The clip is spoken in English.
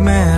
man